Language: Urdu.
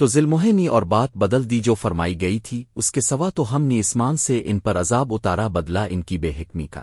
تو ذلموہ اور بات بدل دی جو فرمائی گئی تھی، اس کے سوا تو ہم نے اسمان سے ان پر عذاب اتارا بدلا ان کی بے حکمی کا۔